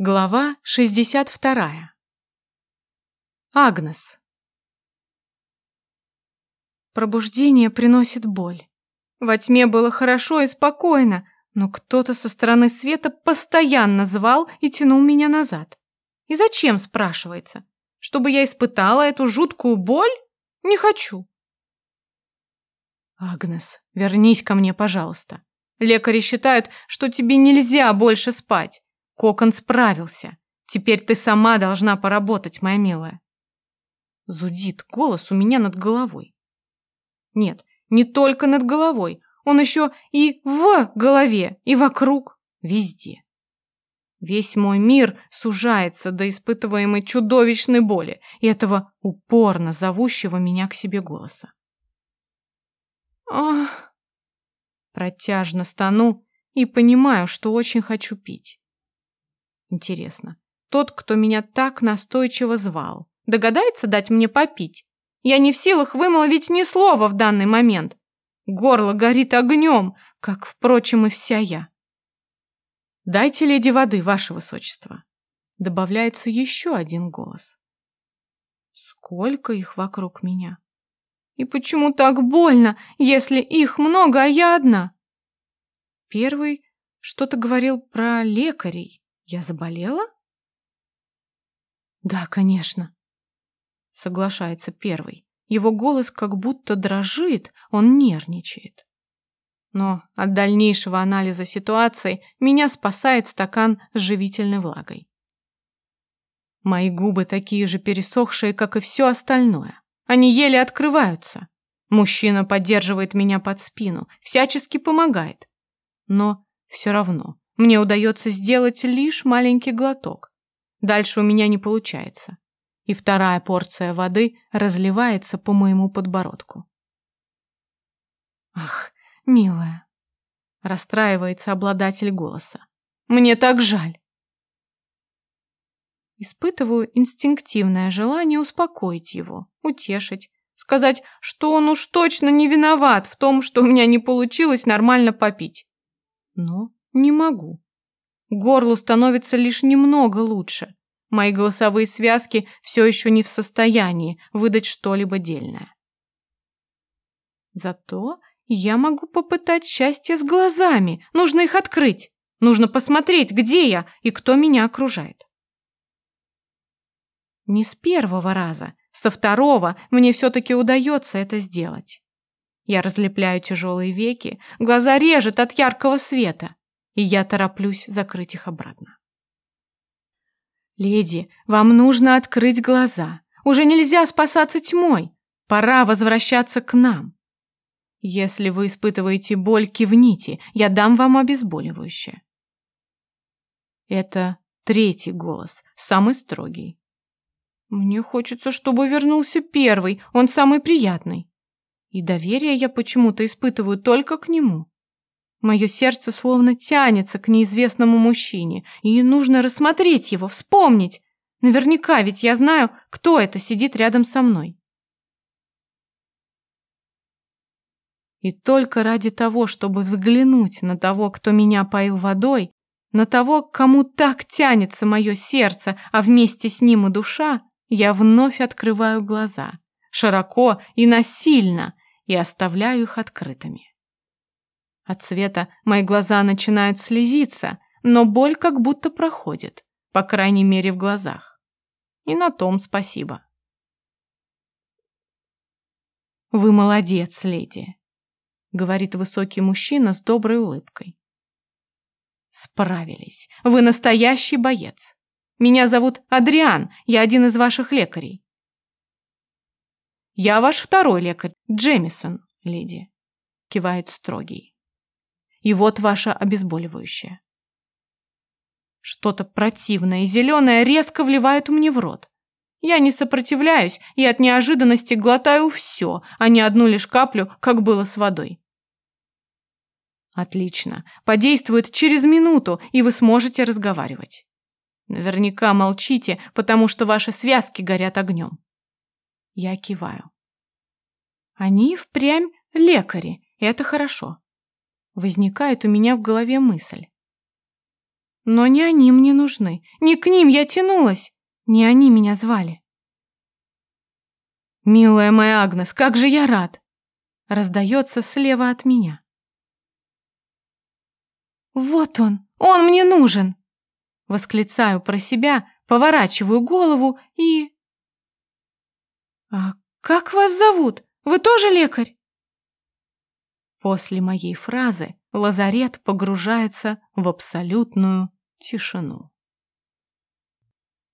Глава 62. Агнес. Пробуждение приносит боль. Во тьме было хорошо и спокойно, но кто-то со стороны света постоянно звал и тянул меня назад. И зачем, спрашивается? Чтобы я испытала эту жуткую боль? Не хочу. Агнес, вернись ко мне, пожалуйста. Лекари считают, что тебе нельзя больше спать. Кокон справился. Теперь ты сама должна поработать, моя милая. Зудит голос у меня над головой. Нет, не только над головой. Он еще и в голове, и вокруг, везде. Весь мой мир сужается до испытываемой чудовищной боли и этого упорно зовущего меня к себе голоса. Ах! Протяжно стану и понимаю, что очень хочу пить. Интересно, тот, кто меня так настойчиво звал, догадается дать мне попить? Я не в силах вымолвить ни слова в данный момент. Горло горит огнем, как, впрочем, и вся я. «Дайте леди воды, ваше высочество!» Добавляется еще один голос. Сколько их вокруг меня? И почему так больно, если их много, а я одна? Первый что-то говорил про лекарей. Я заболела? Да, конечно. Соглашается первый. Его голос как будто дрожит, он нервничает. Но от дальнейшего анализа ситуации меня спасает стакан с живительной влагой. Мои губы такие же пересохшие, как и все остальное. Они еле открываются. Мужчина поддерживает меня под спину, всячески помогает. Но все равно мне удается сделать лишь маленький глоток. Дальше у меня не получается. И вторая порция воды разливается по моему подбородку. Ах, милая, расстраивается обладатель голоса. Мне так жаль. Испытываю инстинктивное желание успокоить его, утешить, сказать, что он уж точно не виноват в том, что у меня не получилось нормально попить. Но не могу. Горлу становится лишь немного лучше. Мои голосовые связки все еще не в состоянии выдать что-либо дельное. Зато я могу попытать счастье с глазами. Нужно их открыть. Нужно посмотреть, где я и кто меня окружает. Не с первого раза, со второго мне все-таки удается это сделать. Я разлепляю тяжелые веки, глаза режет от яркого света и я тороплюсь закрыть их обратно. «Леди, вам нужно открыть глаза. Уже нельзя спасаться тьмой. Пора возвращаться к нам. Если вы испытываете боль, кивните, я дам вам обезболивающее». Это третий голос, самый строгий. Мне хочется, чтобы вернулся первый, он самый приятный. И доверие я почему-то испытываю только к нему. Мое сердце словно тянется к неизвестному мужчине, и нужно рассмотреть его, вспомнить. Наверняка, ведь я знаю, кто это сидит рядом со мной. И только ради того, чтобы взглянуть на того, кто меня поил водой, на того, кому так тянется мое сердце, а вместе с ним и душа, я вновь открываю глаза, широко и насильно, и оставляю их открытыми. От света мои глаза начинают слезиться, но боль как будто проходит, по крайней мере в глазах. И на том спасибо. «Вы молодец, леди», — говорит высокий мужчина с доброй улыбкой. «Справились. Вы настоящий боец. Меня зовут Адриан, я один из ваших лекарей». «Я ваш второй лекарь, Джемисон, леди», — кивает строгий. И вот ваше обезболивающее. Что-то противное и зеленое резко вливают мне в рот. Я не сопротивляюсь и от неожиданности глотаю все, а не одну лишь каплю, как было с водой. Отлично. Подействует через минуту, и вы сможете разговаривать. Наверняка молчите, потому что ваши связки горят огнем. Я киваю. Они впрямь лекари, и это хорошо возникает у меня в голове мысль. Но не они мне нужны, не к ним я тянулась, не они меня звали. «Милая моя Агнес, как же я рад!» раздается слева от меня. «Вот он! Он мне нужен!» Восклицаю про себя, поворачиваю голову и... «А как вас зовут? Вы тоже лекарь?» После моей фразы лазарет погружается в абсолютную тишину.